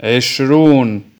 عشرون.